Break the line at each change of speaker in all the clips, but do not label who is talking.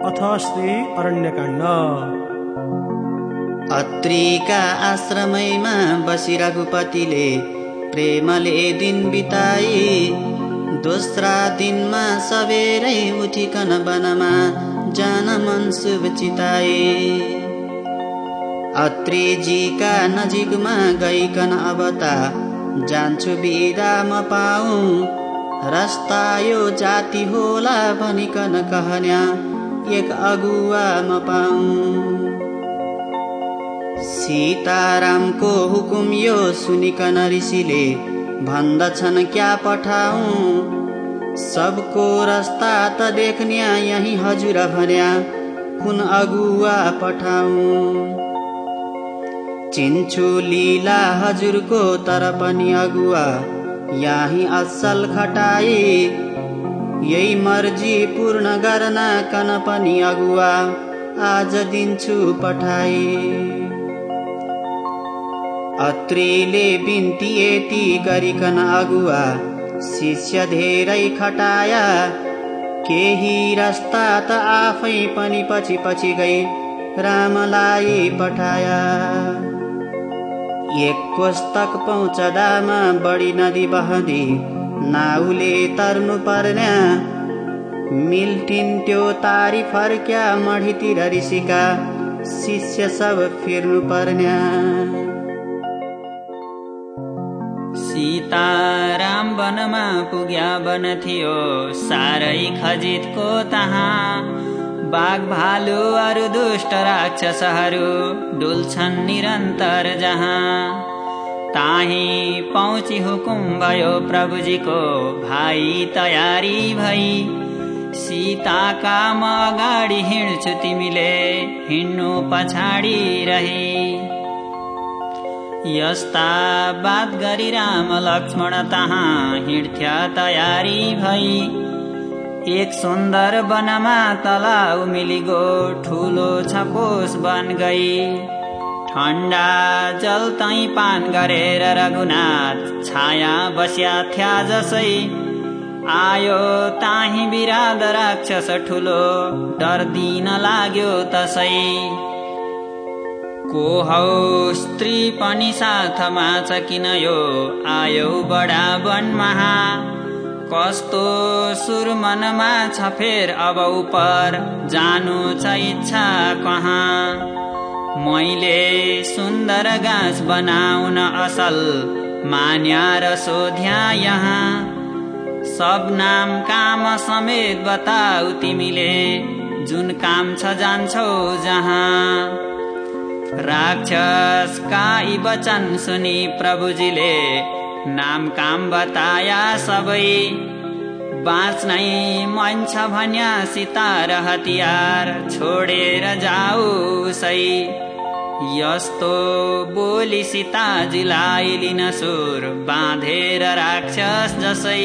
अथ श्री अरण्यकाण्ड।
अत्रिका आश्रमैमा बसी रघुपतिले प्रेमले दिन बिताई। दोस्रा दिनमा सबेरै उठिकन वनमा जान मन शुभ चिताए अत्रिजीका नजिकमा गइकन अब त जान्छु बिदा म पाऊ। रस्ता यो जाति होला भनिकन कहन्या एक अगुवा म पाऊ। सीतारामको हुकुम यो सुनिकन ऋषिले भन्दछन् क्या पठाऊ? सबको रस्ता त देख्न्या यही हजुर भन्या कुन अगुवा पठाऊ? चिन्छु लीला हजुरको तर पनि अगुवा यही असल खटाई यही मर्जी पूर्ण गर्न कन पनि अगुवा। आज दिन्छु पठाई। अत्रिले बिन्ती यति गरिकन अगुवा। शिष्य धेरै खटाया। केही रस्ता त आफै पनि पछि पछि गई। रामलाई पठाया। एक कोस्तक पहुँचदामा बढी नदी बहदी। नाउले तर्नु पर्न्या मिल्टिन्ट्यो तारी फर्क्या मढीतिर ऋषिका शिष्य सब फिर्नु पर्न्या
सीताराम वनमा पुग्या वन थियो साह्रै खजितको तहाँ। बाघ भालु अरू दुष्ट राक्षसहरू डुल्छन् निरन्तर जहाँ। ताही पहुँची हुकुम भयो प्रभुजीको भाइ तयारी भई। सीताका म अगाडि हिँड्छु तिमीले हिँड्नु पछाडि रही। यस्ता बात गरी राम लक्ष्मण तहाँ हिँड्थ्या तयारी भई। एक सुन्दर वनमा तलाउ मिलिगो ठुलो छकोस बन गई। ठन्डा जल तै पान गरेर रघुनाथ छाया बस्या थ्या जसै। आयो ताही बिराद राक्षस ठुलो डर दिन लाग्यो तसै। को हौ स्त्री पनि साथमा छ किन यो? आयौ बडा महा। कस्तो सुर मनमा छ फेर अब उपर जानु छ इच्छा कहाँ? मैले सुन्दर गाँस बनाउन असल मान्या र सोध्या यहाँ। सब नाम काम समेत बताऊ तिमीले जुन काम छ जान्छौ जहाँ। राक्षस का वचन सुनि प्रभुजीले नाम काम बताया सबै। बाँच्नै मन छ भन्या सीता र हतियार छोडेर जाऊ सै यस्तो बोली सीताजीलाई लिन सुर बाँधेर राक्षस जसै।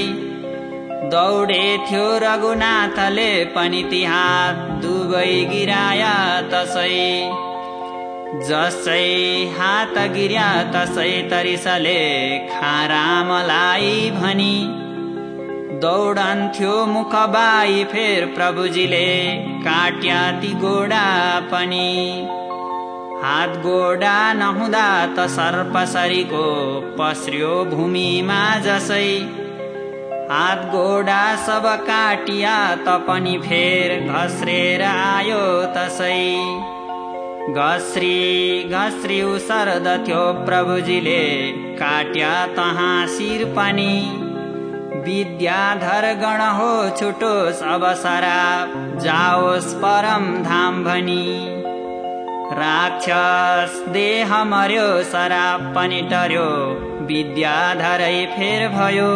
दौडे थियो रघुनाथले पनि तिहार दुवै गिराया तसै। जसै हात गिर्या तसै तरिसले खारामलाई भनी। दौडन्थ्यो मुख बाई फेर प्रभुजीले काट्या ती गोडा पनि। हात गोडा नहुँदा त सर्पसरीको पस्रियो भूमिमा जसै। हात गोडा सब काटिया त पनि फेर घस्रेर आयो तसै। घस्री घस्री उसर्दथ्यो प्रभुजीले काट्या तहाँ शिर पनि। विद्याधर गण हो छुटोस् अब सराप जाओस् परम धाम भनी राक्षस देह मर्यो सराप पनि टर्यो विद्याधरै फेर भयो।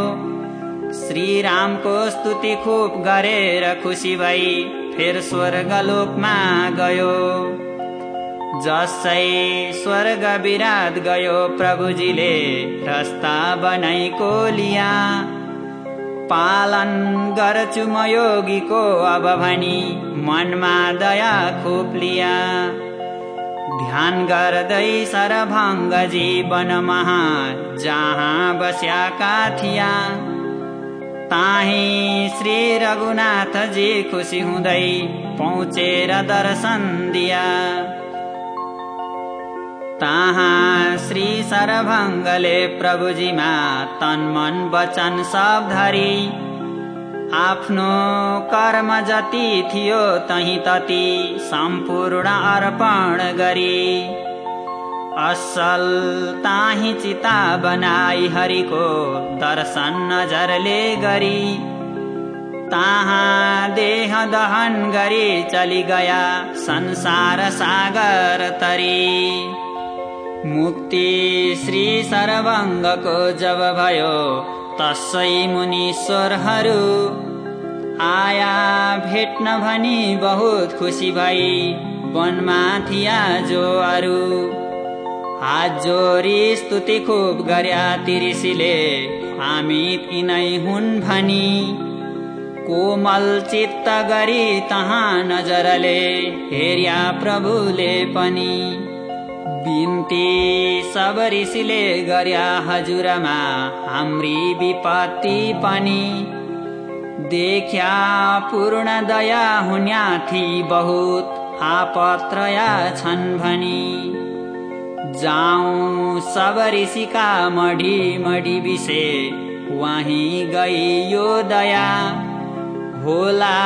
श्रीरामको स्तुति खुब गरेर खुसी भई फेर स्वर्गलोकमा गयो। जसै स्वर्ग विराट गयो प्रभुजीले रस्ता बनाइको लिया पालन गर्छु म योगीको अब भनी। मनमा दया खुब लिया। ध्यान गर्दै सरभङ्ग जीवन महा। जहाँ बस्याका थिया। ताही श्री रघुनाथजी खुसी हुँदै पहुँचेर दर्शन दिया। ताहाँ श्री सरभङ्गले प्रभुजीमा तन मन वचन सब धरी। आफ्नो कर्म जति थियो तही तति सम्पूर्ण अर्पण गरी। असल ताही चिता बनाई हरिको दर्शन नजरले गरी। ताहाँ देह दहन गरी चली गया संसार सागर तरी। मुक्ति श्री सरभङ्गको जब भयो तसै मुनीश्वरहरू। आया भेट्न भनी बहुत खुसी भई वनमा थिया जो अरू। हात जोरी स्तुति खुब गर्या तिरिसीले हामी तिनै हुन् भनी। कोमल चित्त गरी तहाँ नजरले हेर्या प्रभुले पनि। बिन्ती सब ऋषिले गर्या हजुरमा। हाम्री विपत्ति पनि देख्या पूर्ण दया हुन्या थी बहुत आपत्रया छन् भनी। जाऊ सब ऋषिका मढी मढी विषे वही गई यो दया। होला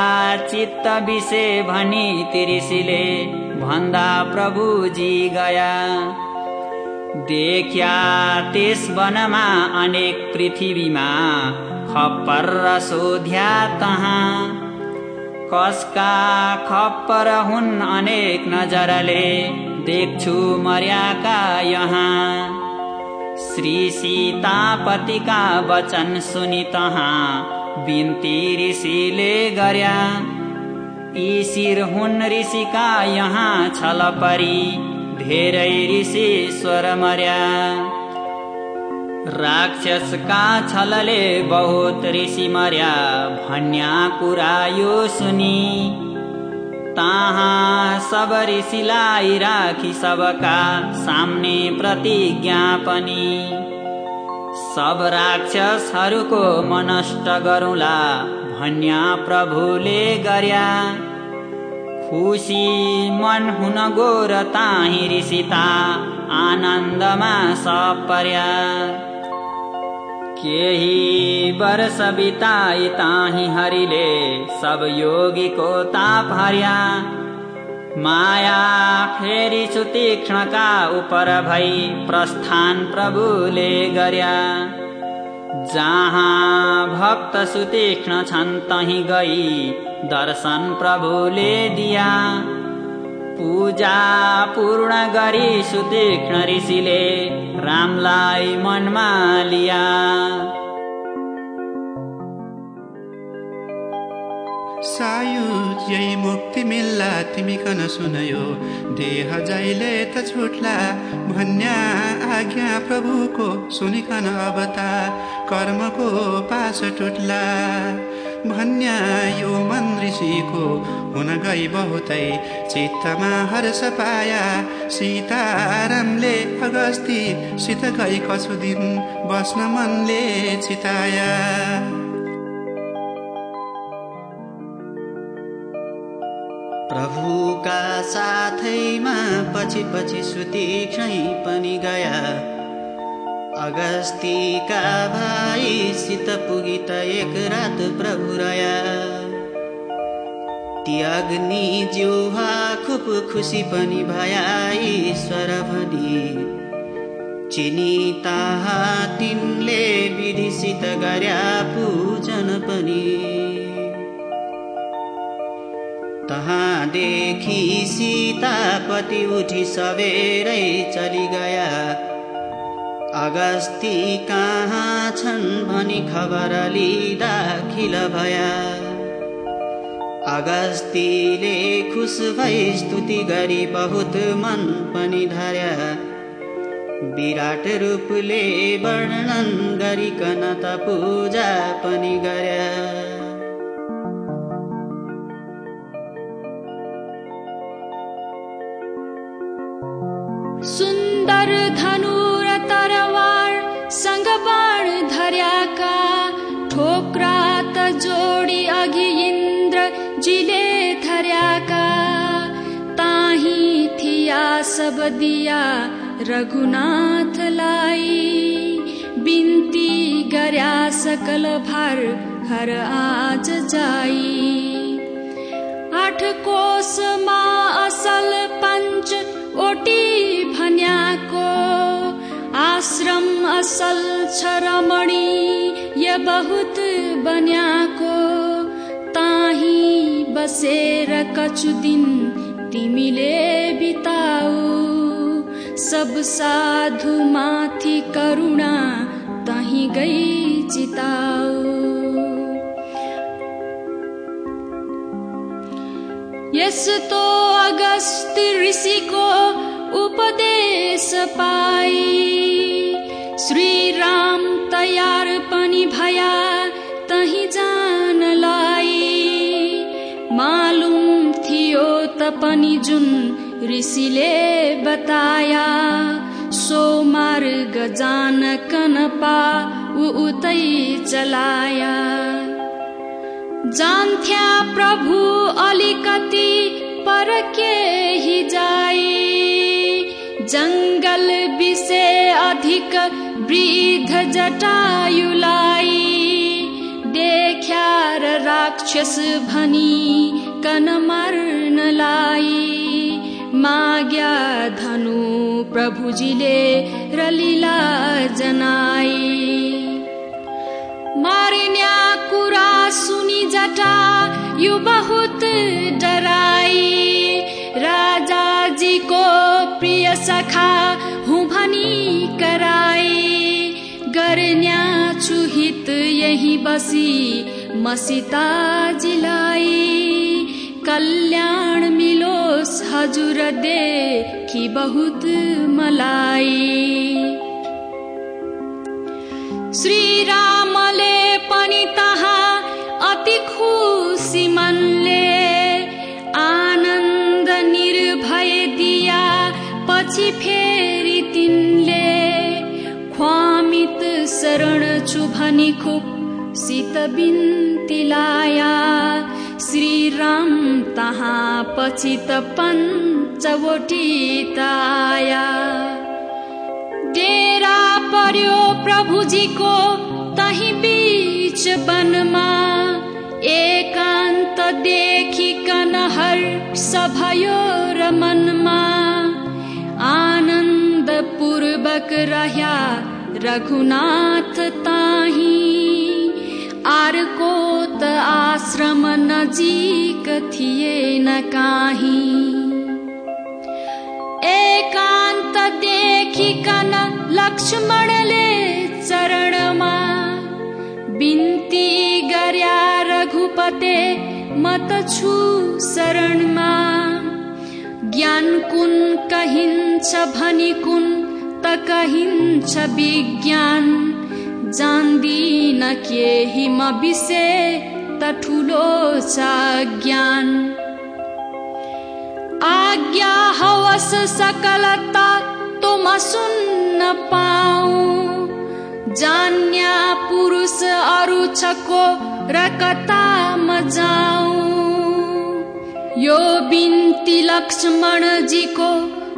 चित्त विषे भनी तिरिसीले। भन्दा प्रभुजी गया। देख्या त्यस वनमा अनेक पृथ्वीमा खप्पर र सोध्या तहाँ कसका खप्पर हुन् अनेक नजरले? देख्छु मर्याका यहाँ। श्री सीतापतिका वचन सुनि तहाँ बिन्ती ऋषिले गर्या। यी शिर हुन् ऋषिका यहाँ छल परी। धेरै ऋषि स्वर मर्या। राक्षसका छलले बहुत ऋषि मर्या भन्या कुरा यो सुनि। ताहा सब ऋषिलाई राखी सबका सामने प्रतिज्ञा पनि सब राक्षसहरूको मनष्ट गरौँला भन्या प्रभुले गर्या। खुसी मन हुन गोर ताही ऋषिता आनन्दमा सब पर्या। केही वर्ष बिताई ताही हरिले सब योगीको ताप हर्या। माया फेरि सुतीक्ष्णका उपर भई प्रस्थान प्रभुले गर्या। जहाँ भक्त सुतीक्ष्ण छन् तही गई दर्शन प्रभुले दिया। पूजा पूर्ण गरी सुतीक्ष्ण ऋषिले रामलाई मनमा लिया।
सायुज यही मुक्ति मिल्ला तिमी कन सुनयो देह जहिले त छुट्ला भन्या आज्ञा प्रभुको सुनिकन अवता कर्मको पास टुट्ला। भन्या यो मन ऋषिको हुन गई बहुतै चित्तमा हर्ष पाया। सीतारामले अगस्ती सित गई कसु दिन बस्न मनले चिताया।
प्रभुका साथैमा पछि पछि सुतीक्षै पनि गया। अगस्तीका भाइसित पुगी त एक रात प्रभु रया। ती अग्नि जिउहा खुप खुसी पनि भया ईश्वर भनी। चिनी ताहा तिनले विधिसित गर्या पूजन पनि। तहाँदेखि सीतापति उठी सबेरै चली गया अगस्ती कहाँ छन् भनी खबर लिँदा खिल भया। अगस्तीले खुस भई स्तुति गरी बहुत मन पनि धर्या। विराट रूपले वर्णन गरिकन त पूजा पनि गर्या।
धनुर तरवार संग धनुगबा धर्या का अग् धर्या दिया रघुनाथ लाई। बिनती गर्या सकल भर हर आज जाई। आठ कोस मा असल पञ्च ओटी भन्याको आश्रम असल छ रमणी य बहुत बन्याको। ताही बसेर कछु दिन तिमीले बिताऊ। सब साधु माथि करुणा तही गई चिताऊ। यस्तो अगस्त ऋषिको उपदेश पाई। श्री राम तयार पनि भया तही जानलाई मालुम थियो त पनि जुन ऋषिले बताया सो मार्ग जान कनपा उतै चलाया। जान्थ्या प्रभु अलिकति पर केही जाई। जङ्गल विषय अधिक वृद्ध जटायुलाई देख्या र राक्षस भनी कन मर्नलाई माग्या धनु प्रभुजीले र लीला जनाई। मार्न्या कुरा सुनि जटा यो बहुत डराई। राजाजीको प्रिय सखा हुँ भनी कराई। गर्न्या छुहित यही बसी मसिता जिलाई कल्याण मिलोस् हजुर देखि बहुत मलाई। श्री रामले पनि तहाँ अति खुसी मनले आनन्द निर्भय दिया पछि फेरि तिनले ख्वामित शरण छु भनी खुब सित बिन्ती लाया। श्री राम तहाँ पछि त पञ्चवटी ताया। डेरा पर्यो प्रभुजीको तही बीच वनमा। एकान्त देखिकन हर सभयो मनमा। आनन्द पूर्वक रह्या रघुनाथ ताही। आरको त आश्रम नजिक थिए न काही देखिकन लक्ष्मणले चरणमा बिन्ती गर्या रघुपते मत छु शरणमा। ज्ञान कुन कहिन्छ भनी कुन त कहिन्छ विज्ञान। जान्दिन केही म त ठुलो छ ज्ञान। आज्ञा हवस सकलता तुम सुन्न पाऊ। जान्या पुरुष अरू छको र म जाऊ यो बिन्ती लक्ष्मणजीको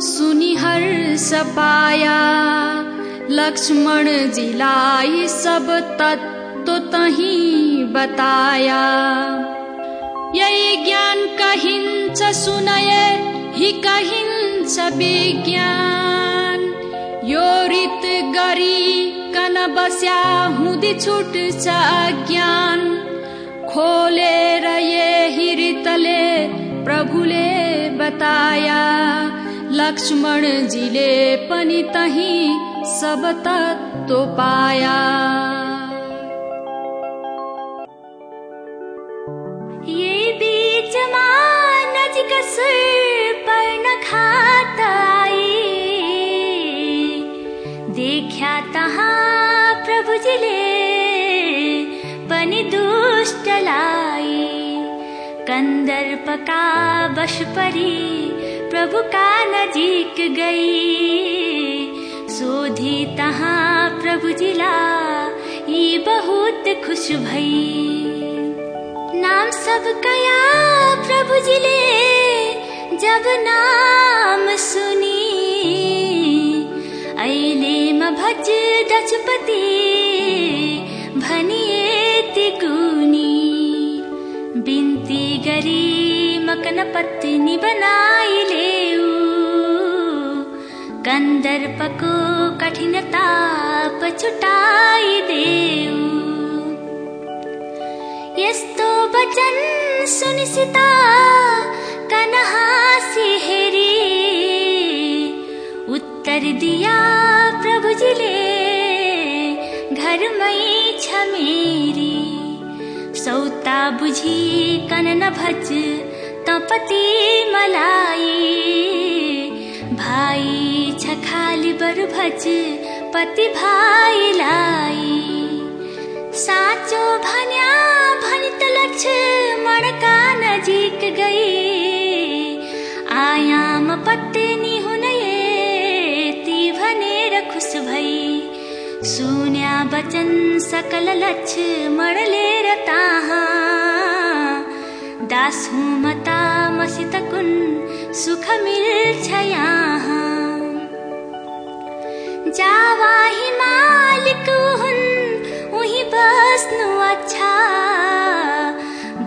सुनि हर्ष पाया लक्ष्मणजीलाई सब तत्व तही बताया। यही ज्ञान कहिन्छ सुनय, हि कहिन्छ विज्ञान। यो रित गरी कन बस्या हुँदी छुट्छ अज्ञान खोलेर यही रितले प्रभुले बताया। लक्ष्मणजीले पनि तही सब तत्व पाया।
ये बीचमा नजिक सुर पर्ण खाताई देख्या तहाँ प्रभुजीले पनि दुष्टलाई कन्दर्पका बश परी प्रभुका नजिक गई। सोधी तहाँ प्रभुजीला यी बहुत खुश भई। नाम सब कया प्रभु जी जब नाम सुनी। अहिले म भज दशपति भनिए गुनी बिन्ती गरी मकन पत्नी बनाई लेऊ। कन्दर्पको कठिनता छुटाइदेऊ यस्तो वचन सुनिसिता कनहासी हेरी। उत्तर दिया प्रभुजीले घरमै छ मेरी। सौता बुझी कन नभज तपति मलाई। भाइ छ खाली बरु भज पति भाइलाई साँचो भन्या भनि त लक्ष्मणका नजिक गई आयाम पत्नी सुन्या वचन सकल लक्ष्मणले र ताहा दास मता मसित कुन सुख यहाँ जावाही मालिक हुन् उही बस्नु अच्छा।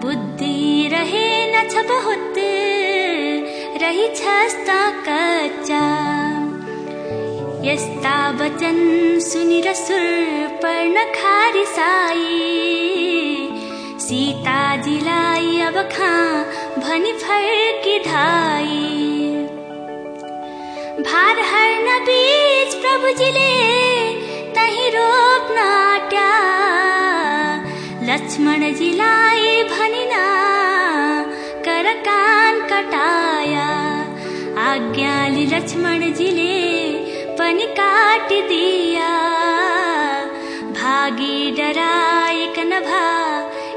बुद्धि रहे छ बहुत रहेछस् त कच्चा यस्ता वचन सुनिर सुर पर्ण खारिसाई सीताजीलाई अब खा भनी फर्की धाई। भार हर्न बीच प्रभुजीले तही रोप्न आट्या। लक्ष्मणजीलाई भनिना कर कान कटाया। आज्ञाली लक्ष्मणजीले पनि काटिदिया भागी डराइकन भा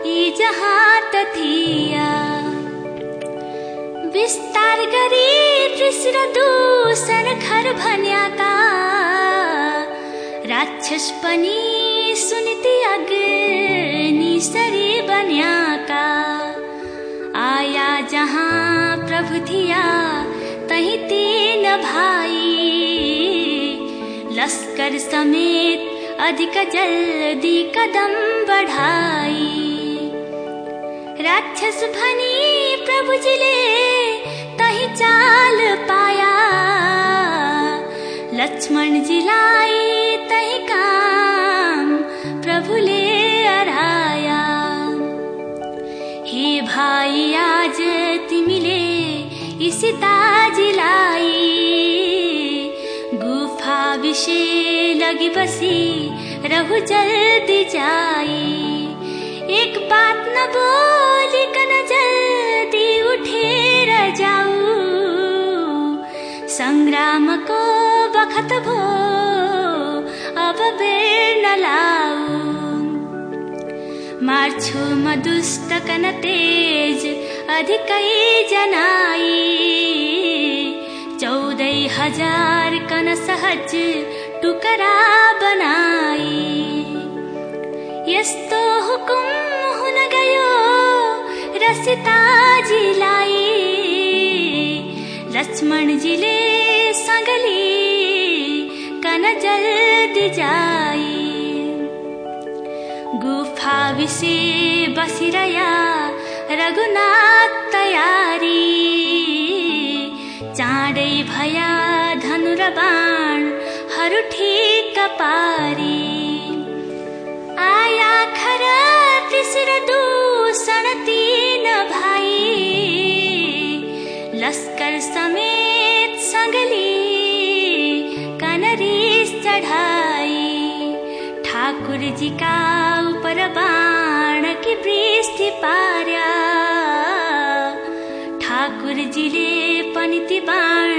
यी जहाँ त थिया। विस्तार गरी त्रिशिर दूषण घर भन्याका राक्षस पनि सुनिति अग्नि सरी बन्याका आया जहाँ प्रभु थिया, तही तीन भाइ लस्कर समेत अधिक जल्दी कदम बढाई। राक्षस भनी प्रभुजीले तही चाल पाया। लक्ष्मणजीलाई तही काम प्रभुले अराया। हे भाइ आज तिमीले सीताजीलाई गुफा विषय लगी बसी, रहु जल्दी जाई। एक बात न बोलिकन जल्दी उठेर जाऊ। संग्राम को बखत भो, अब बेर नलाऊ मार्छु म दुष्टकन तेज, अधिकै जनाई। हजार कन सहज टुकरा बनाई। यस्तो हुकुम हुन गयो र सीताजीलाई लक्ष्मणजीले सगली कन जल्दी जाई। गुफा विषे बसिरया रघुनाथ तयारी। चाँडै भया धनु र बाणहरू ठिक पारी आया खर त्रिशिर दूषण तीन भाइ लस्कर समेत सगली कनरीस चढाई। ठाकुर जी का ऊपर बाण की वृष्टि पार्या। ठाकुर जीले पनि ती बाण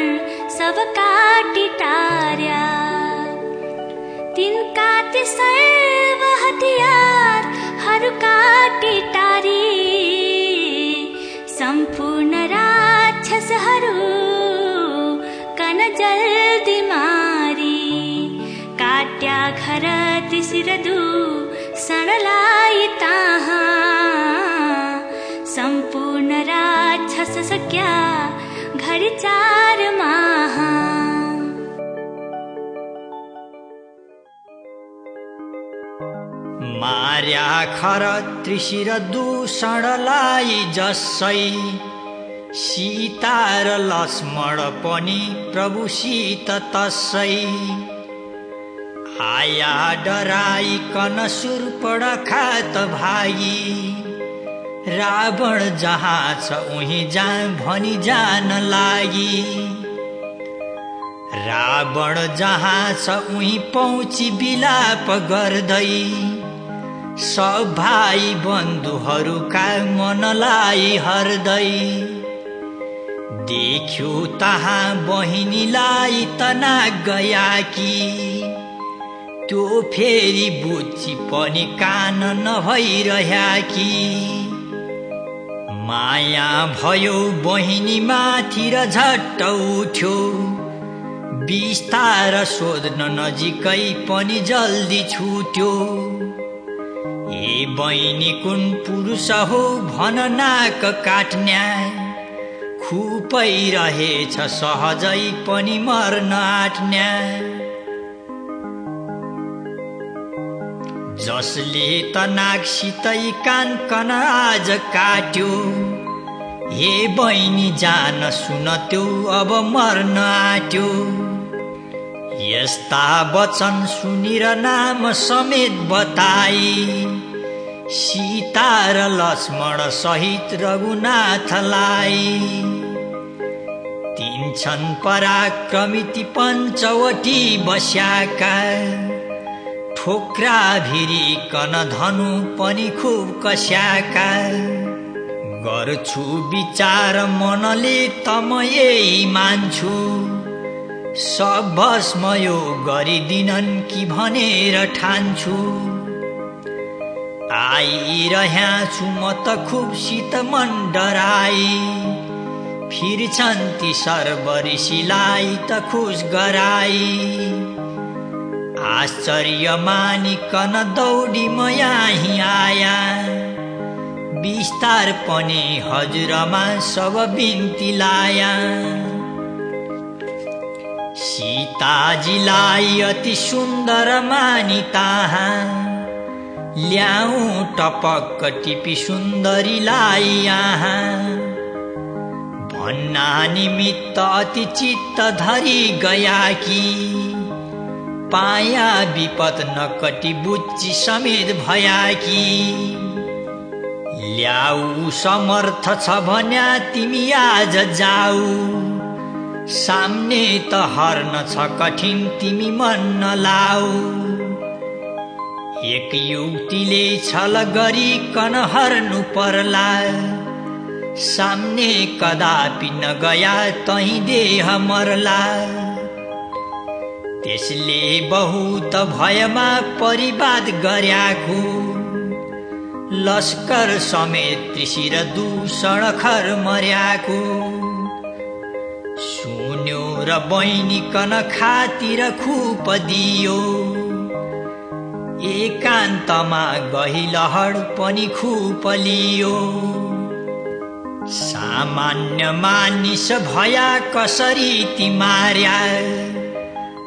सब काटी टार्या। तिनका ती सर्व हतियारहरूका टिटारी सम्पूर्ण राक्षसहरू कन जल्दी मारी। काट्या घर तिसिर दु सडलाई ताहा सम्पूर्ण राक्षस सक्या खर्चारमा
मार्या खर त्रिशिर दूषणलाई जसै सीता र लक्ष्मण पनि प्रभुसित तसै। आया डराइकन सुरपड खात भागी रावण जहाँ छ उही जा भनी जान लागि। रावण जहाँ छ उही पहुँची बिलाप गर्दै। सब भाइ बन्धुहरूका मनलाई हर्दै। देख्यो तहाँ बहिनीलाई तना गया कि। त्यो फेरि बुच्ची पनि कान नभइरह्या कि। माया भयो बहिनी माथि र झट्ट उठ्यो। बिस्तार सोध्न नजिकै पनि जल्दी छुट्यो। ए बहिनी कुन पुरुष हो भन नाक काट्न्या खुपै रहेछ सहजै पनि मर्न आँट्न्या जसले त नाकसितै कान कन आज काट्यो हे बहिनी जान सुन त्यो अब मर्न आँट्यो। यस्ता वचन सुनेर नाम समेत बताई सीता र लक्ष्मण सहित रघुनाथलाई तिन छन् पराक्रमिति पञ्चवटी बस्याका ठोक्रा भिरिकन धनु पनि खुब कस्याका गर्छु विचार मनले त म यही मान्छु। सब भस्म यो गरिदिनन् कि भनेर ठान्छु। आइरह्या छु म त खुब शीत मन डराई फिर्छन् ती सर्व ऋषिलाई त खुस गराई। आश्चर्य मानिकन दौडी म यहाँ आया। बिस्तार पनि हजुरमा सब बिन्ती लाया। सीताजीलाई अति सुन्दर मानि ताहाँ ल्याउ टपक्क टिपी सुन्दरीलाई यहाँ। भन्ना निमित्त अति चित्त धरी गया कि पाया विपद नकटी बुच्ची समेत भया कि। ल्याउ समर्थ छ भन्या तिमी आज जाऊ। सामने त हर्न छ कठिन तिमी मन नलाऊ एक युक्तिले छल गरिकन हर्नु पर्ला। सामने कदापि नगया तही देह मर्ला। त्यसले बहुत भयमा परिवाद गर्याको। लस्कर समेत त्रिशिर दूषण खर मर्याको। सुन्यो र बहिनीकन खातिर खुप दियो। एकान्तमा गहिलहड पनि खुप लियो। सामान्य मानिस भया कसरी ती मार्या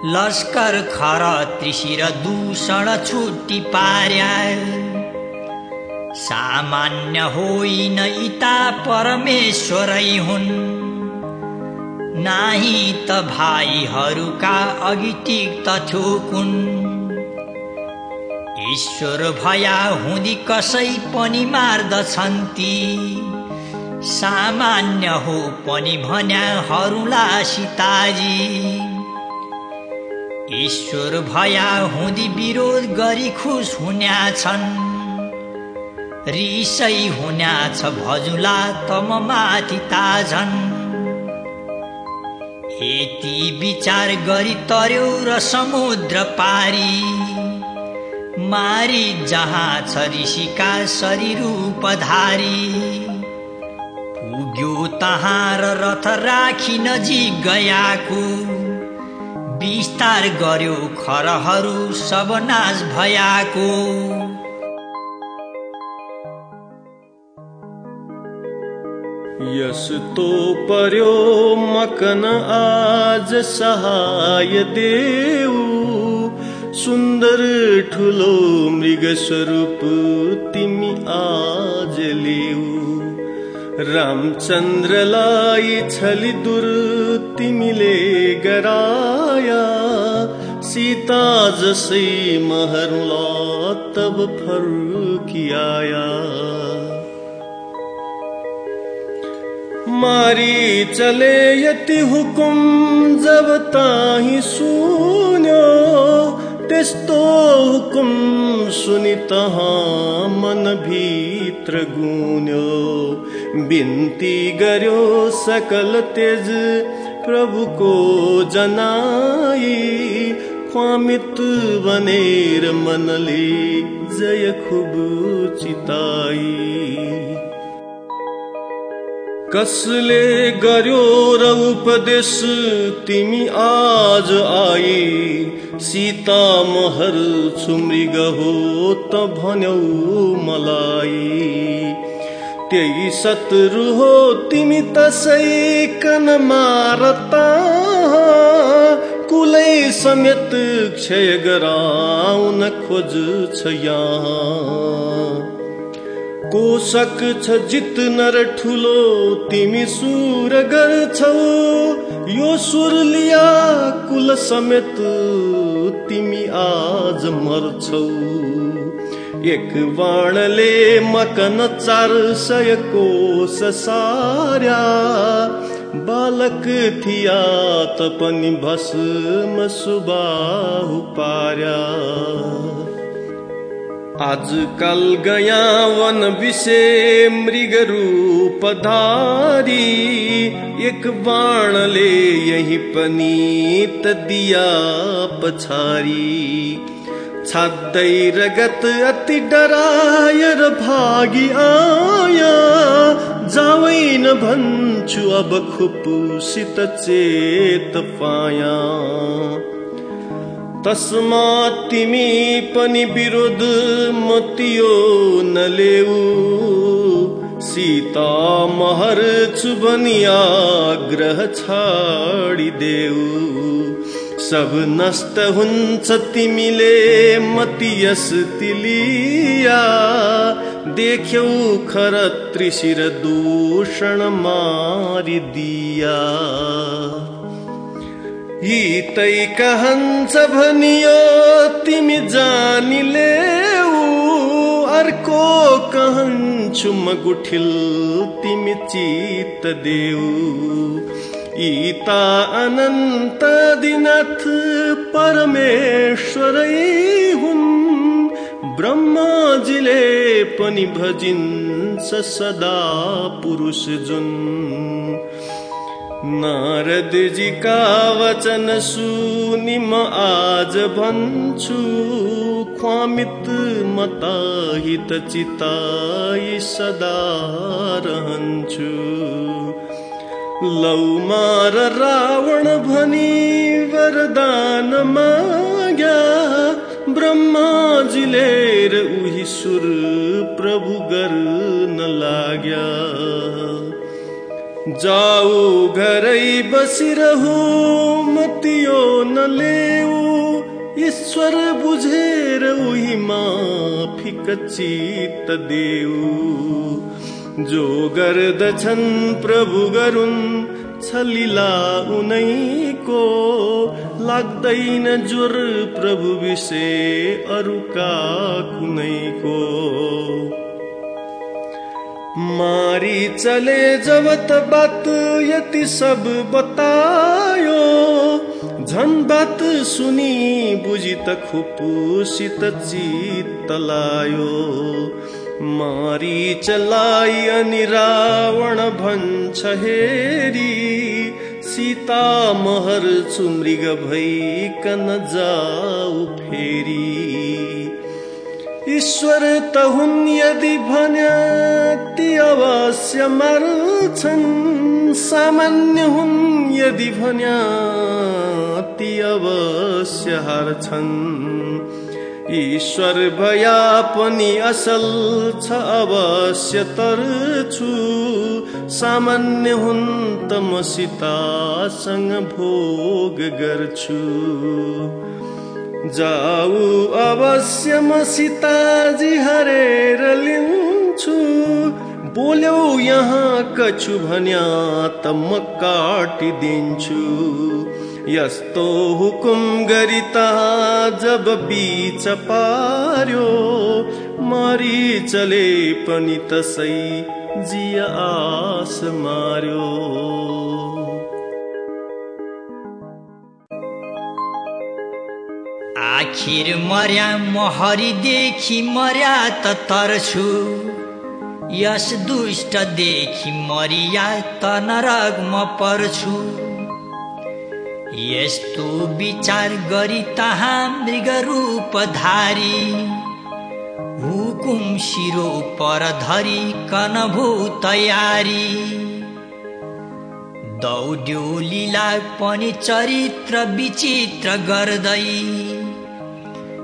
लस्कर खर त्रिशिर दूषण छुट्टी पार्या सामान्य होइन इता परमेश्वरै हुन्। नाही त भाइहरूका अघि टिक थियो कुन ईश्वर भया हुँदी कसै पनि मार्दछन् ती। सामान्य हो पनि भन्याहरूला सीताजी। ईश्वर भया हुँदी विरोध गरी खुस हुन्या छन्। रिसै हुन्या छ भजुला तम माथि ताझन्। यति विचार गरी तर्यो र समुद्र पारी। मारी जहाँ छ ऋषिका शरीर रूपधारी पुग्यो तहाँ र रथ राखी नजिक गयाको। विस्तार गर्यो खरहरू सब नाश भयाको।
यस्तो पर्यो मकन आज सहाय देऊ। सुन्दर ठुलो मृग स्वरूप तिमी आज लेऊ। रामचन्द्रलाई छली दूर तिमीले गराया। सीता जसै महरुला तब फर्किआया मारी चले यति हुकुम जब ताही सुन्यो त्यस्तो हुकुम सुनि तहाँ मन भित्र गुन्यो। बिन्ती गर्यो सकल तेज प्रभुको जनाई। ख्वामित बनेर मनले जय खुब चिताई। कसले गर्यो र उपदेश तिमी आज आई। सीता महर मृग हो त भन्यौ मलाई। त्यही शत्रु हो तिमी तसै कन मारता। कुलै समेत क्षय गराउन खोज छ कोशक छ जित नर ठुलो तिमी सुर गर्छौ यो सुर लिया कुल समेत तिमी आज मर्छौ। एक बाणले मकन चार सय कोश सार्या। बालक थिया त पनि भस्म सुबाहु पार्या। आजकल गया वन विषे मृग रूप धारी। एक बाणले यही पनीत दिया पछारी छाड्दै रगत अति डरायर भागी आया। जावैन भन्छु अब खुपुसित चेत पाया। तस्मा तिमी पनि विरोध मतियो नलेऊ सीता महर छु आग्रह छाडिदेऊ सब नष्ट हुन्छ तिमीले मतियस तिलिया। देख्यौ खर त्रिशिर दूषण मारिदिया। हितै कहन्छ भनियो तिमी जानिले अर्को कहन्छु म गुठिल तिमी चित देऊ। अनन्तदिनथ परमेश्वरै हुन् ब्रह्माजीले पनि भजिन् सदा पुरुषजुन्। नारदजी का वचन सुनिम आज भन्छु ख्वामित मताहित चिताई सदा रहन्छु। लौ मार रावण भनी वरदान माग्या ब्रह्माजीले उही सुर प्रभु गर्न लाग्या। जाऊ घरै बसिरहु मतियो नलेऊ ईश्वर बुझेर उही माफिक चित देऊ। जो गर्दछन् प्रभु गरुन् छलिला उनैको लाग्दैन जोर प्रभु विषय अरूका कुनैको मारी चले जबत बात यति सब बतायो। झन बात सुनी बुझी त खुपुसित चित्त लायो। मारी चलाई अनि रावण भन्छ हेरी सीता महर चुमृग भइकन जाऊ फेरी। ईश्वर त हुन् यदि ती अवश्य मर्छन् सामान्य हुन् यदि ती अवश्य हार्छन्। ईश्वर भया पनि असल छ अवश्य छु। सामान्य हुन् त म सीतासँग भोग गर्छु। जाऊ अवश्य म सीताजी हरेर लिन्छु। बोल्यौ यहाँ कछु भन्या त म काटिदिन्छु। यस्तो हुकुम गरिता जब बीच पार्यो मारी चले पनि तसै जिया आस मार्यो।
आखिर मर्या महरीदेखि मर्या त तर्छु यस दुष्टदेखि मरिया त नरग म पर्छु। यस्तो विचार गरी तहाँ मृग रूपधारी हुकुम शिरो पर धरी कनभू तयारी। दौड्यो लीला पनि चरित्र विचित्र गर्दै।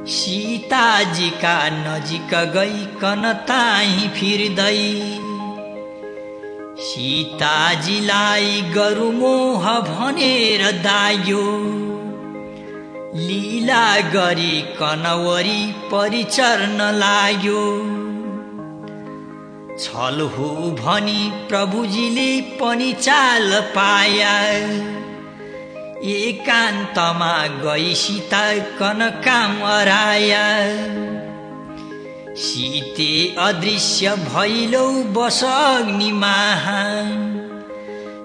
सीताजीका नजिक गइकन ताही फिर्दै। सीताजीलाई गरुमोह भनेर दायो। लीला गरी कनवरी परिचर्न लाग्यो छल हो भनी प्रभुजीले पनि चाल पाया। एकान्तमा गई सीता कन काम अराया सीते अदृश्य भैलौ बस अग्निमा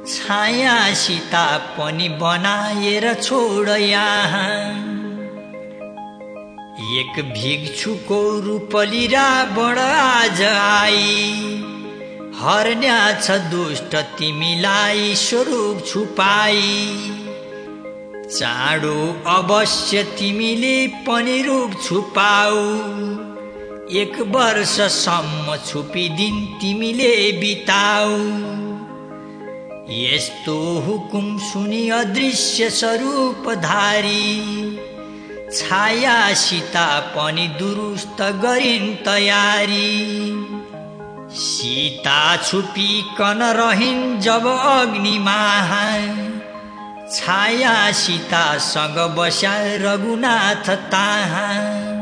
छाया सीता पनि बनाएर छोड यहाँ। एक भिक्षुको रूपली रावण आज आई। हर्न्या छ दुष्ट तिमीलाई स्वरूप छुपाई। चाँडो अवश्य तिमीले पनि रूप छुपाऊ। एक वर्षसम्म छुपिदिन तिमीले बिताऊ यस्तो हुकुम सुनि अदृश्य स्वरूपधारी। छाया सीता पनि दुरुस्त गरिन् तयारी। सीता छुपिकन रहिन् जब अग्निमा छाया सीतासँग बस्या रघुनाथ ताहाँ।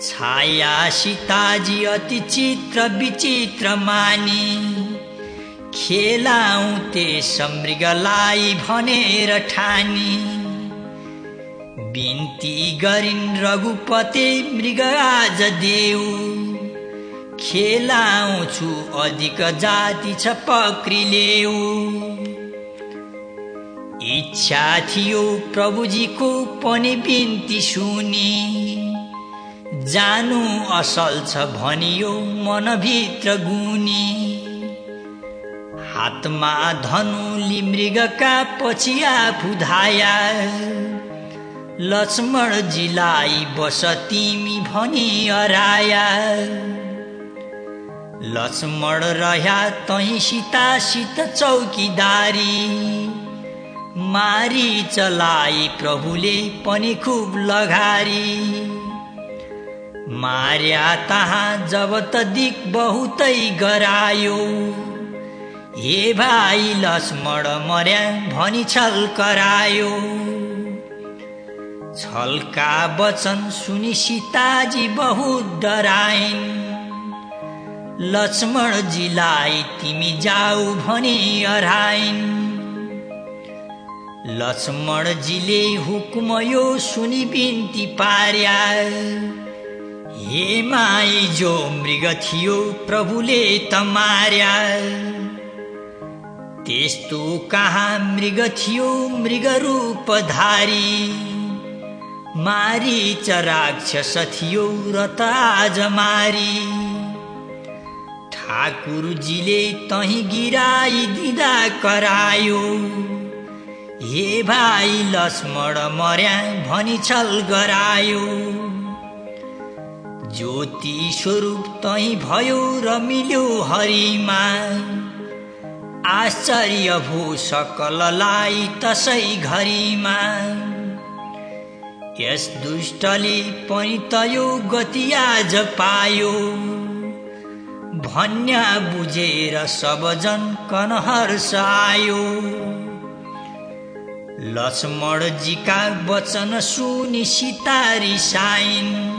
छाया सीताजी अति चित्र विचित्र मानी खेलाउ त्यस मृगलाई भनेर ठानी। बिन्ती गरिन् रघुपते मृग आज देऊ। खेलाउँछु अधिक जाति छ पक्रिलेऊ इच्छा थियो प्रभुजीको पनि बिन्ती सुनी। जानु असल छ भनियो मनभित्र गुनी। हातमा धनु मृगका पछि आफू धाया लक्ष्मणजीलाई बस तिमी भनी अराया लक्ष्मण रह्या तही सीतासित चौकीदारी। मारी चलाई प्रभुले पनि खुब लगारी। मार्या तहाँ जब त दिक बहुतै गरायो। हे भाइ लक्ष्मण मर्या भनी छल करायो। छलका वचन सुनि सीताजी बहुत डराइन्। लक्ष्मणजीलाई तिमी जाऊ भनी अराइन्। लक्ष्मणजीले हुकुम यो सुनि बिन्ती पार्या। हे माई जो मृग थियो प्रभुले त मार्या। त्यस्तो कहाँ मृग थियो मृग रूपधारी। मारी चराक्षस थियो र त आज मारी। ठाकुरजीले तही गिराई दिँदा करायो। हे भाइ लक्ष्मण मर्या भनी छल गरायो ज्योति स्वरूप तै भयो र मिल्यो हरिमा। आश्चर्य भो सकललाई तसै घरिमा।
यस दुष्टले पनि त यो गति आज पायो। भन्या बुझेर सबजन कनहर्ष आयो। लक्ष्मणजीका वचन सुनि सितारी साइन।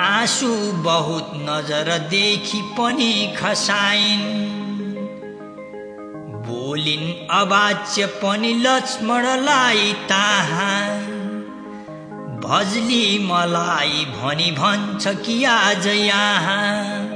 आँसु बहुत नजरदेखि पनि खसाइन्। बोलिन् अवाच्य पनि लक्ष्मणलाई ताहा। भजली मलाई भनी भन्छ कि आज यहाँ।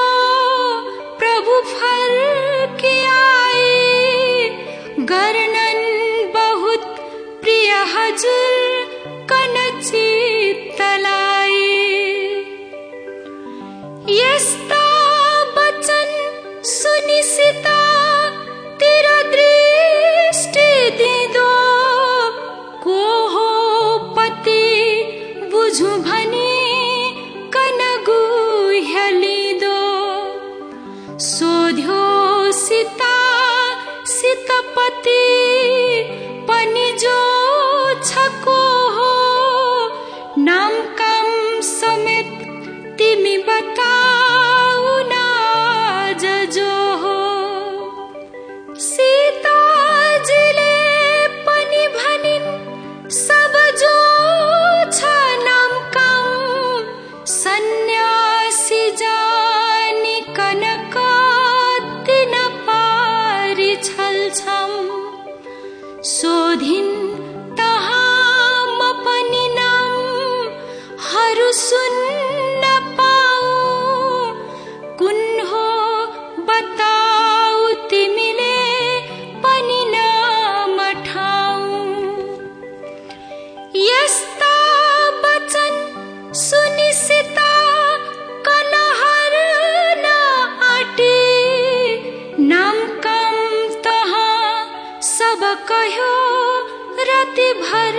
भर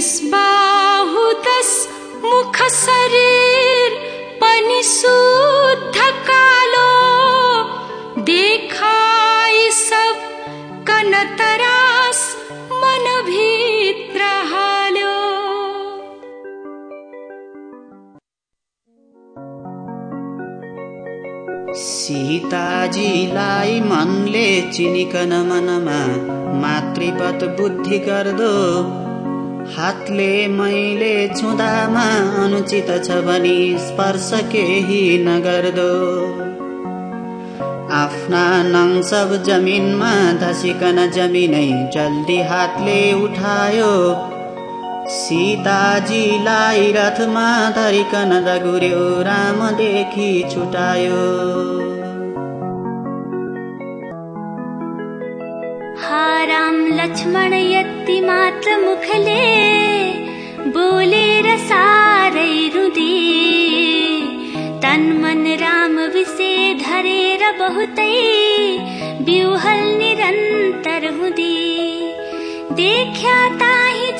बिस्बाहु दस मुख शरीर पनि शुद्ध कालो। देखाई सब कनतरास मनभित्र हाल्यो।
सीताजीलाई मनले चिनिकन मनमा मातृपत बुद्धि गर्दो। हातले मैले छुँदामा अनुचित छ भनी स्पर्श केही नगर्दो। आफ्ना नङ सब जमिनमा धसिकन जमिनै जल्दी हातले उठायो। सीताजीलाई रथमा धरिकन दगुर्यो रामदेखि छुटायो।
हाराम लक्ष्मण यति मात्र मुखले बोलेर सारै रुदी तन मन राम विषे धरेर बहुतै बिउहल निरन्तर हुँदी। देख्या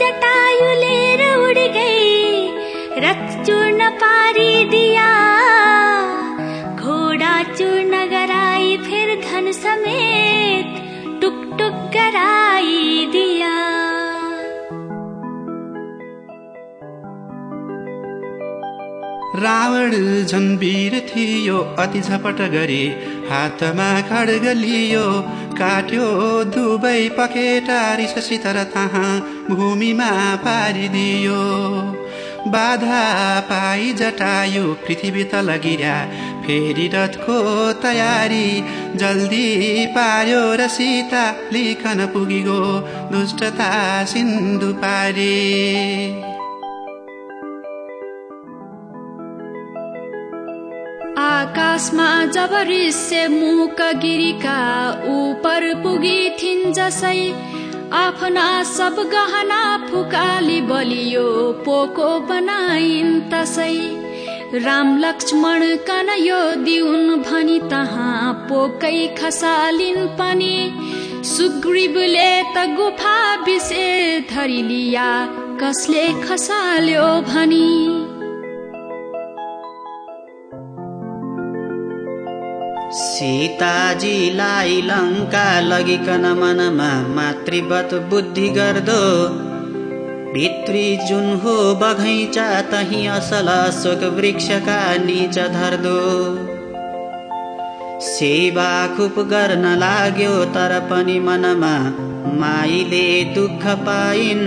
जटायु लिएर उड गई रथ चूर्ण पारिदिया घोडा चूर्ण गराई फिर धन समेत टुक टुक गराई दिया
रावण झन्वीर थियो अति झपट गरी हातमा खड्ग लियो काट्यो दुवै पखेटा रिससित र थाहा भूमिमा पारिदियो बाधा पाई जटायु पृथ्वी त लगिरा फेरि रथको तयारी जल्दी पार्यो र सीता लिखन पुगिगो दुष्टता सिन्धु पारी
आकाशमा जब ऋष्य मुख गिरीका उपर पुगी थिइन् जसै आफ्ना सब गहना फुकाली बलियो पोको बनाइन् तसै। राम लक्ष्मण कनयो दिउन् भनी तहाँ पोकै खसालिन् पनि। सुग्रीवले त गुफा विषे धरि लिया कसले खसाल्यो भनी।
सीताजीलाई लङ्का लगिकन मनमा मातृवत बुद्धि गर्दो। भित्री जुन हो बगैँचा तही असल अशोक वृक्षका निच धर्दो। सेवा खुप गर्न लाग्यो तर पनि मनमा माइले दुःख पाइन्।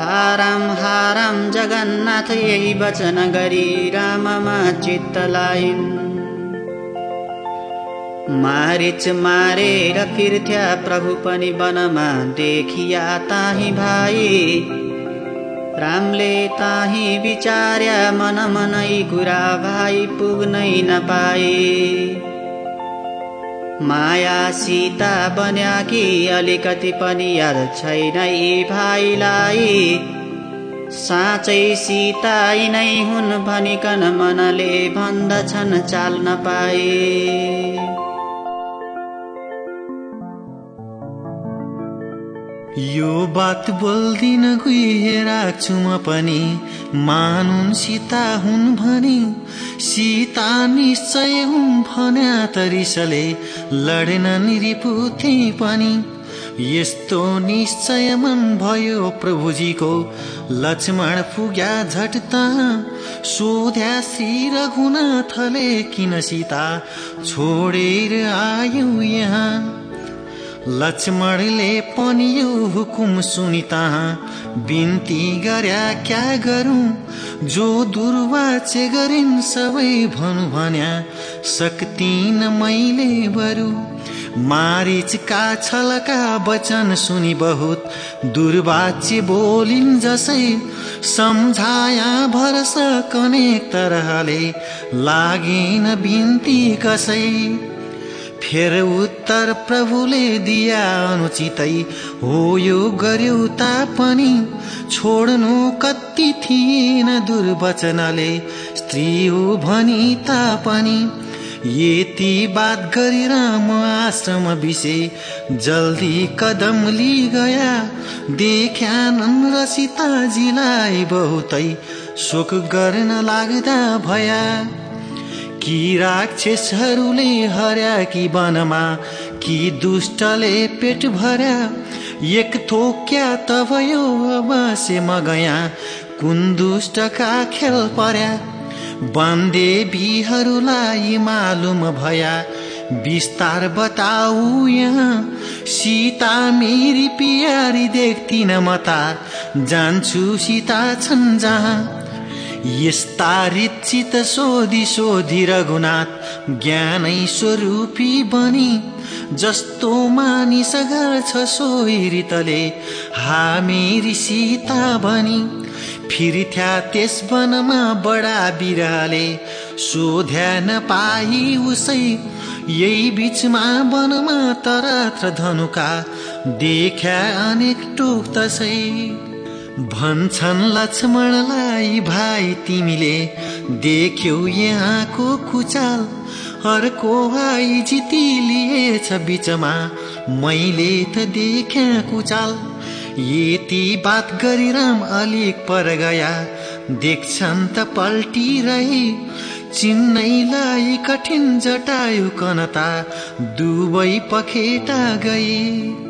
हाराम हाराम जगन्नाथ यही वचन गरी राममा चित्त लाइन्। मारिच मारेर फिर्थ्या प्रभु पनि वनमा देखिया ताही भाइ रामले ताही विचार्या मन मनै कुरा भाइ पुग्नै नपाए। माया सीता बन्या कि अलिकति पनि याद छैन भाइलाई साँचै सीता नै हुन् भनिकन मनले भन्दछन् चाल्न पाए।
यो बात बोल्दिन गुहे राख्छु म पनि। मानुन् सीता हुन् भनी। सीता निश्चय हुन् भन्या तरिसले लडेनन् रिपुथी पनि। यस्तो निश्चय मन भयो प्रभुजीको। लक्ष्मण पुग्या झट त सोध्या श्री रघुनाथले किन सीता छोडेर आयौ यहाँ? लक्ष्मणले पनि यो हुकुम सुनिता। बिन्ती गर्या क्या गरौँ? जो दुर्वाचे गरिन् सबै भनु भन्या। सक्तिन मैले बरु। मारिचका छलका वचन सुनि बहुत। दुर्वाच्य बोलिन् जसै सम्झाया भरस कनेक तरहले। लागेन बिन्ती कसै। फेर उत्तर प्रभुले दिया अनुचितै। हो यो गर्यो तापनि छोड्नु कति थिएन दुर्वचनले। स्त्री हो भनी तापनि यति बात गरेर म आश्रम विषय जल्दी कदम लि गया देख्यानन् र सीताजीलाई बहुतै। शोक गर्न लाग्दा भया। कि राक्षसहरूले हर्या कि वनमा कि दुष्टले पेट भर्या। एक थोक्या त भयो अवश्य म गया कुन दुष्टका खेल पर्या। वनदेवीहरूलाई मालुम भया विस्तार बताऊ यहाँ। सीता मेरी पियारी देख्दिन म त जान्छु सीता छन् जहाँ। यस्ता रिचित सोधी सोधी रघुनाथ ज्ञानै स्वरूपी बनी जस्तो मानिस गर्छ रितले हा मेरी सीता भनी फेरि थ्या त्यस वनमा बडा बिराले सोध्या नपाई उसै यही बिचमा वनमा तरत्र धनुका देख्या अनेक टोक भन्छन् लक्ष्मणलाई भाइ तिमीले देख्यौ यहाँको कुचाल। अर्को भाइ जिती लिएछ बिचमा मैले त देख्या कुचाल। यति बात गरिराम अलिक पर गया देख्छन् त पल्टिरहे। चिन्नैलाई कठिन जटायु कनता दुवै पखेटा गए।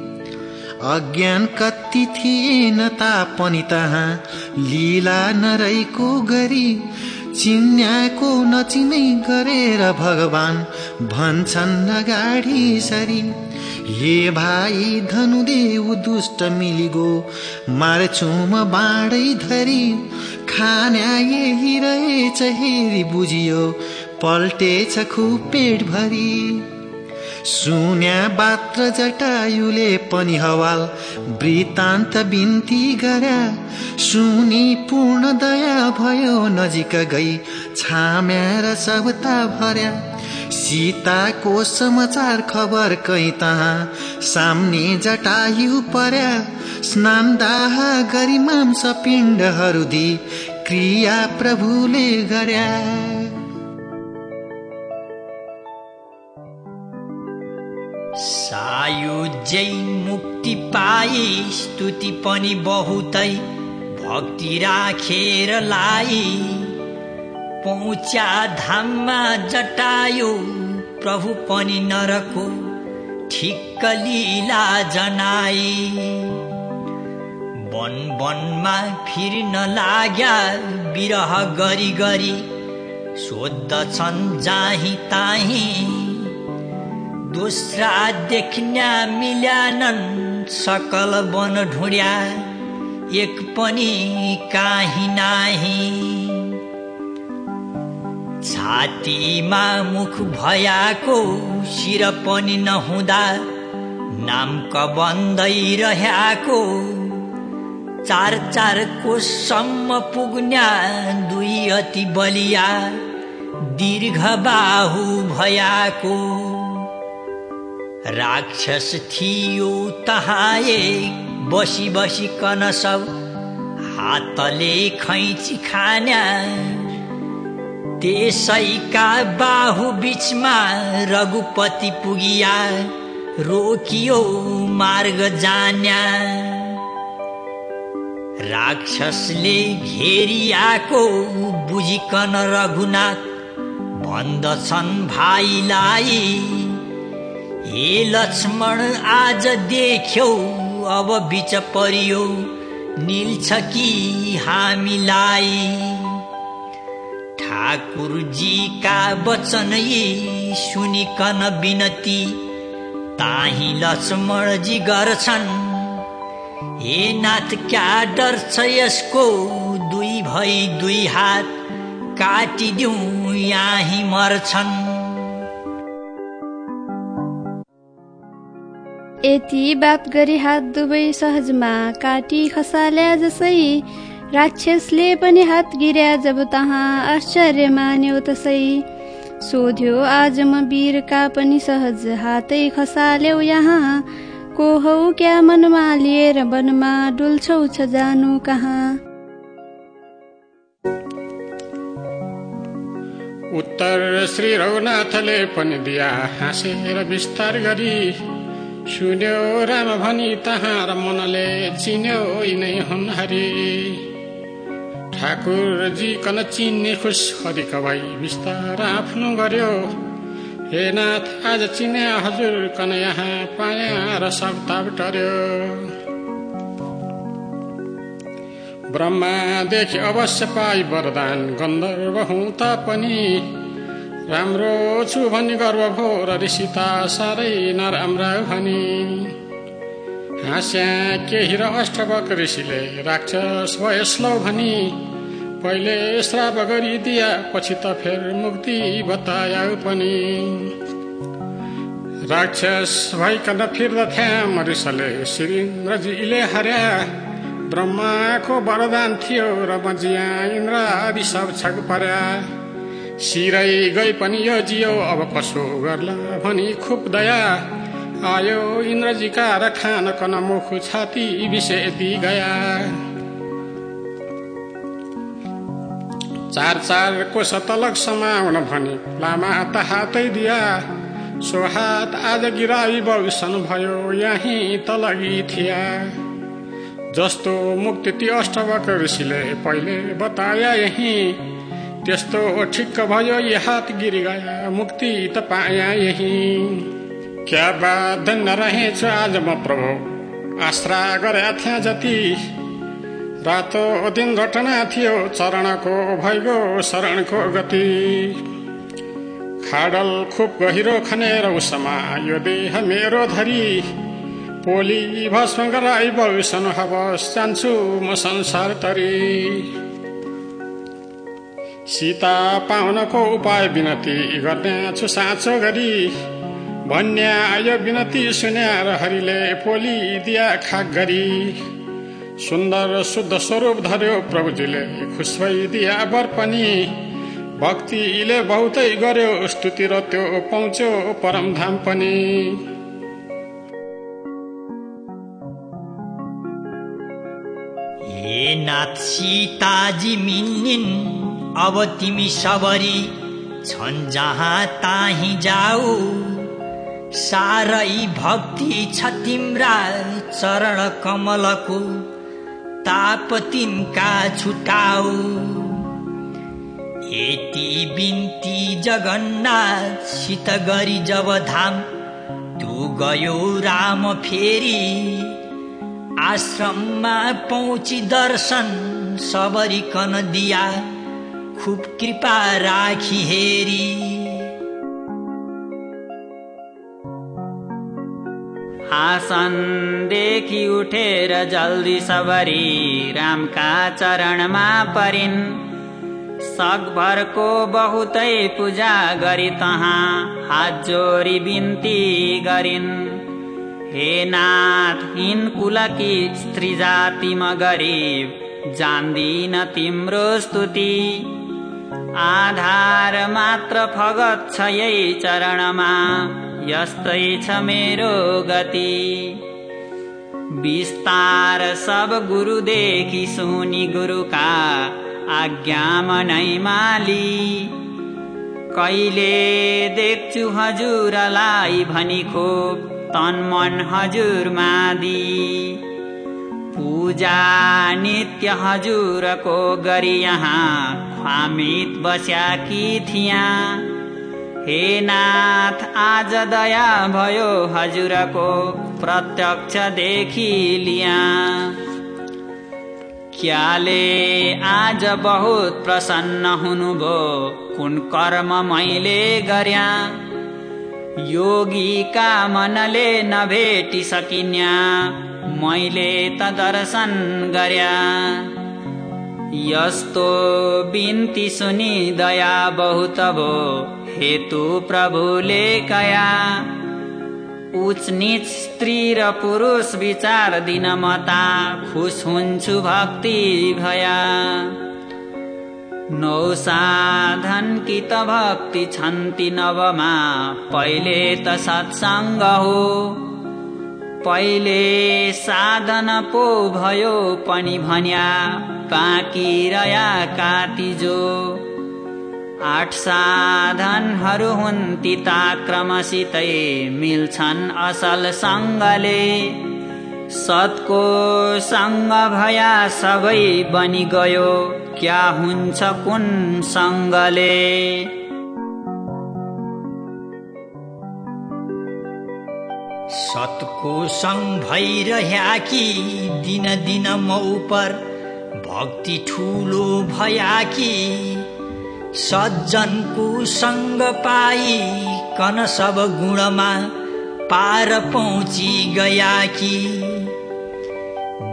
अज्ञान कति थिएन तापनि तहाँ। लीला नरैको गरी चिन्याको नचिनै गरेर भगवान भन्छन् नगाडी सरी। हे भाइ धनुदेव दुष्ट मिलिगो मार्छु म बाँडै धरी। खान्या यही रहेछ हेरी बुझियो पल्टेछ खुब पेट भरी। सुन्या बात्र जटायुले पनि हवाल वृत्तान्त बिन्ती गर्या सुनि पूर्ण दया भयो नजिक गई छाम्या र सबता भर्या सीताको समाचार खबर कहीँ तहाँ सामने जटायु पर्या स्नान दाह गरी मांस पिण्डहरू दि क्रिया प्रभुले गर्या
सायुज्यै मुक्ति पाई स्तुति पनि बहुतै भक्ति राखेर लाई। पहुँच्या धाममा जटायो प्रभु पनि नरको ठिक्क लीला जनाई। वन वनमा फिर्न लाग्या विरह गरी गरी सोद्धछन् जाही ताही दोस्रा देख्न्या मिल्यानन् सकल वन ढुड्या एक पनि काहीँ नाही। छातीमा मुख भयाको शिर पनि नहुँदा नाम कबन्दै रह्याको चार चार कोसम्म पुग्न्या दुई अति बलिया दीर्घ बाहु भयाको। राक्षस थियो तहाँ एक बसी बसी कन सब हातले खैची खान्या त्यसैका बाहु बिचमा रघुपति पुगिया रोकियो मार्ग जान्या राक्षसले घेरियाको बुझिकन रघुनाथ भन्दछन् भाइलाई हे लक्ष्मण आज देख्यौ अब बिच परियो। निल्छ कि हामीलाई? ठाकुरजीका वचन यी सुनिकन बिनती ताही लक्ष्मणजी गर्छन् हे नाथ क्या डर छ यसको? दुई भई दुई हात काटिदिउँ यहाँ मर्छन्।
यति बात गरी हात दुवै सहजमा काटी खसाल्या जसै राक्षसले पनि हात गिर्या जब तहाँ आश्चर्य मान्यो तसै। सोध्यो आज म वीरका पनि सहज हातै खसाल्यौ यहाँ को हौ क्या मनमा लिएर वनमा डुल्छौ छ जानु कहाँ?
उत्तर श्री रघुनाथले पनि दिया हाँसेर विस्तार गरी सुन्यो राम भनी तहाँ र मनले चिन्यो यिनै हुन् हरि। ठाकुरजी कन चिन्ने खुस हरिक भई बिस्तार आफ्नो गर्यो। हे नाथ आज चिने हजुर कन यहाँ पाया र सब ताप टर्यो। ब्रह्मादेखि अवश्य पाई वरदान गन्धर्व हुँ तापनि राम्रो छु भनी गर्व भो र ऋषिता साह्रै नराम्रा भनी। हाँस्या केही र अष्टवक ऋषिले राक्षस भयस्लौ भनी पहिले श्राप गरिदिया पछि त फेर मुक्ति बताया पनि। राक्षस भइकन फिर्दथ्या मरिसले श्रीन्द्रजीले हर्या। ब्रह्माको वरदान थियो र मजिया इन्द्र आदि सब छक पर्या। सिरै गई पनि यो जियो अब कसो गर्ला भनी खुब दया। आयो इन्द्रजीका र खान कन मुख छाती विषेदी गया। चार चार को सतलक समाउन भनी लामा त हातै दिया। सो हात आज गिराई बगसन भयो यहीँ तलगी थिया। जस्तो मुक्ति ती अष्टवक ऋषिले पहिले बताया यही त्यस्तो ठिक्क भयो हात गिरी गया मुक्ति त पाया यही। क्या बात नरहेछु आज म प्रभु? आश्रा गरे थिया जति। रातो दिन घटना थियो चरणको भइगयो शरणको गति। खाडल खुब गहिरो खनेर उसमा यो देह मेरो धरी। पोली भस्म गराई भविष्य हवस् जान्छु म संसार तरी। सीता पाउनको उपाय विनती गर्ने छु साँचो गरी। भन्या आयो विनती सुन्या र हरिले पोली दिया खाक गरी। सुन्दर शुद्ध स्वरूप धर्यो प्रभुजीले खुस दिया वर पनि। भक्तिले बहुतै गर्यो स्तुति र त्यो पाउँछो परम धाम पनि।
हे नाथ सीताजी अब तिमी सबरी छन् जहाँ ताही जाऊ। साह्रै भक्ति छ तिम्रा चरण कमलको ताप तिमका छुटाऊ। यति बिन्ती जगन्नाथ गरी जब धाम तु गयो राम फेरि। आश्रममा पहुँची दर्शन सबरिकन दिया। खुब कृपा राखी हेरी।
देखि उठेर जल्दी सबरी रामका चरणमा परिन्। सकभरको बहुतै पूजा गरी तहाँ हात जोरी बिन्ती गरिन्। हे नाथ हिन कुलकी स्त्री जातिमा गरिब जान्दिन तिम्रो स्तुति। आधार मात्र फगत छ यही चरणमा यस्तै छ मेरो गति। विस्तार सब गुरुदेखि सुनि गुरुका आज्ञा मनै माली। कहिले देख्छु हजुरलाई भनी खोप तन मन हजुर मादी। पूजा नित्य हजुरको गरी यहाँ ख्वामित बस्याकी थिया? हे नाथ आज दया भयो हजुरको प्रत्यक्ष देखि लिया। क्याले आज बहुत प्रसन्न हुनुभयो कुन कर्म मैले गर्या? योगीका मनले नभेटी सकिन्या मैले त दर्शन गर्या। यस्तो बिन्ती सुनि दया बहुत भो हेतु प्रभुले कया। उच निच स्त्री र पुरुष विचार दिन मता खुस हुन्छु भक्ति भया। नौ साधन कि त भक्ति छन्ति नवमा पहिले त सत्सङ्ग हो। पहिले साधन पो भयो पनि भन्या। बाँकी रया कातिजो। आठ साधनहरू हुन् तिता क्रमसितै मिल्छन् असल सङ्गले। सतको सङ्ग भया सबै बनि गयो क्या हुन्छ कुन सङ्गले?
सतको सङ्ग भइरह्या कि दिन दिन म उपर भक्ति ठुलो भया कि सज्जनको सङ्ग पाई कन सब गुणमा पार पहुँची गया कि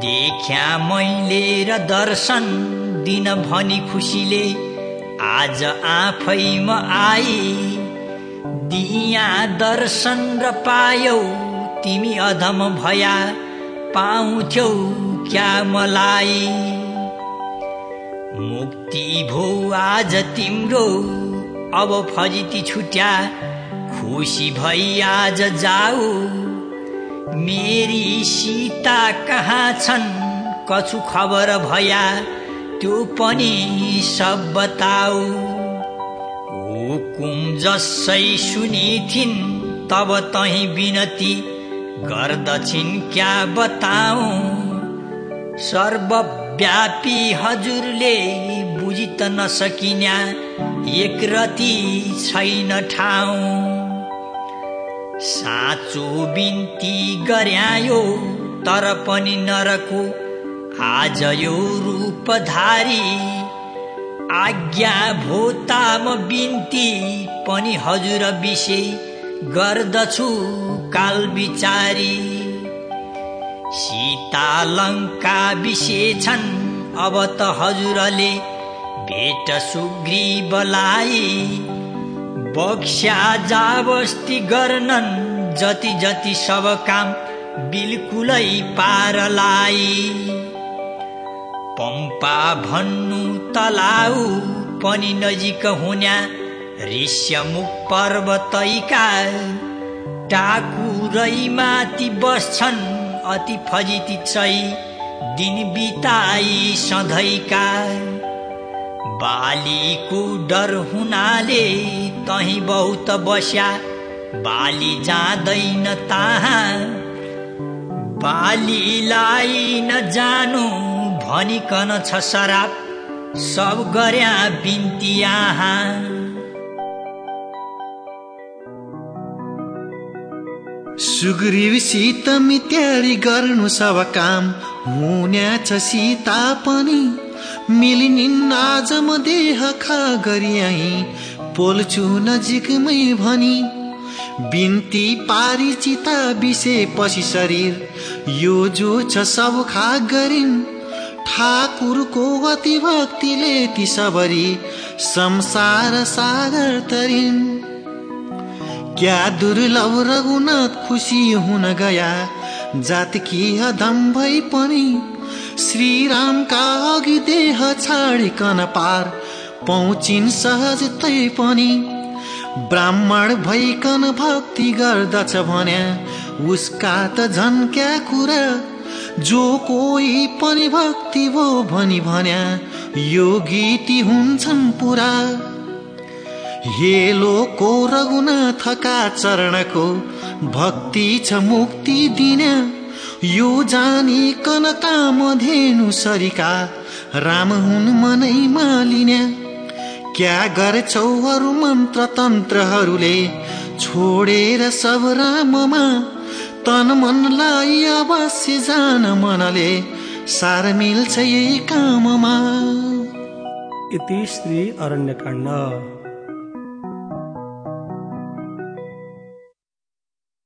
देख्या मैले र दर्शन दिन भनी खुसीले आज आफैमा आई। दिया दर्शन र पायौ तिमी अधम भया पाउँथ्यौ क्या मलाई? मुक्ति भो आज तिम्रो। अब फजिती छुट्या खुसी भई आज जाऊ। मेरी सीता कहाँ छन् कछु खबर भया त्यो पनि सब बताऊ। हुकुम जसै सुनिथिन् तब तही बिनती गर्दछिन् क्या बताऊ। सर्व व्यापी हजुरले बुझि त नसकिन्या एक रति छैन ठाउँ। साँचो बिन्ती गर्यायो तर पनि नरको। आज यो रूपधारी आज्ञा भोताम बिन्ती पनि हजुर विषय गर्दछु काल विचारी सीता लङ्का छन् अब त हजुरले भेट सुग्रीवलाई बक्स्या जाबस्ती गर्नन् जति जति सब काम बिल्कुलै पारलाई पम्पा भन्नु तलाउ पनि नजिक हुन्या ऋष्यमुख पर्वतैका। टाकु माथि बस्छन् अति फजिती दिन बिताई सधैँका। बालीको डर हुनाले तही बहुत बस्या बाली जाँदैन ताहा। बालीलाई नजानु भनिकन छ सराप सब गर्या बिन्ती यहाँ
सुग्रीव सीता मित्यारी गर्नु सब काम हुन्या छ सीता पनि। मिलिनिन् आज म देह खा गरी पोल्छु नजिकमै भनी। बिन्ती पारी चिता बिसे पछि शरीर। यो जो छ सब खा गरिन्। ठाकुरको अति भक्तिले ती सबरी। संसार सागर तरिन्। क्या दुर्लभ रघुनाथ खुसी हुन गया? जातकी अधम भई पनि श्रीरामका अघि देह छाडिकन पार। पहुँचिन् सहज तै पनि ब्राह्मण भइकन भक्ति गर्दछ भन्या। उसका त झन् क्या कुरा? जो कोही पनि भक्ति भो भनी भन्या। यो गीती हुन्छन् पुरा। हेलोको रघुनाथका चरणको भक्ति छ मुक्ति दिन। यो जानी कन काम धेनु सरिका राम हुन् मनै मालिन्या। क्या गर्छौ अरू मन्त्र तन्त्रहरूले छोडेर सब राममा? तन मनलाई अवश्य जान मनले सार मिल्छ यही काममा।
इति श्री अरण्यकाण्ड।